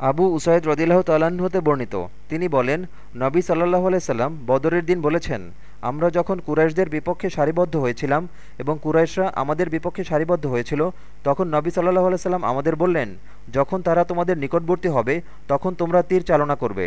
Abu Usaid রদিল্লাহ তাল্লাহ্ন হতে বর্ণিত। তিনি বলেন, নবী সাল্লাহ আলাইসাল্লাম বদরের দিন বলেছেন, আমরা যখন কুরাইশদের বিপক্ষে সারিবদ্ধ হয়েছিলাম এবং কুরাইশরা আমাদের বিপক্ষে সারিবদ্ধ হয়েছিল, তখন নবী সাল্লাহ আলাইসাল্লাম আমাদের বললেন, যখন তারা তোমাদের নিকটবর্তী হবে, তখন তোমরা তীর চালনা করবে।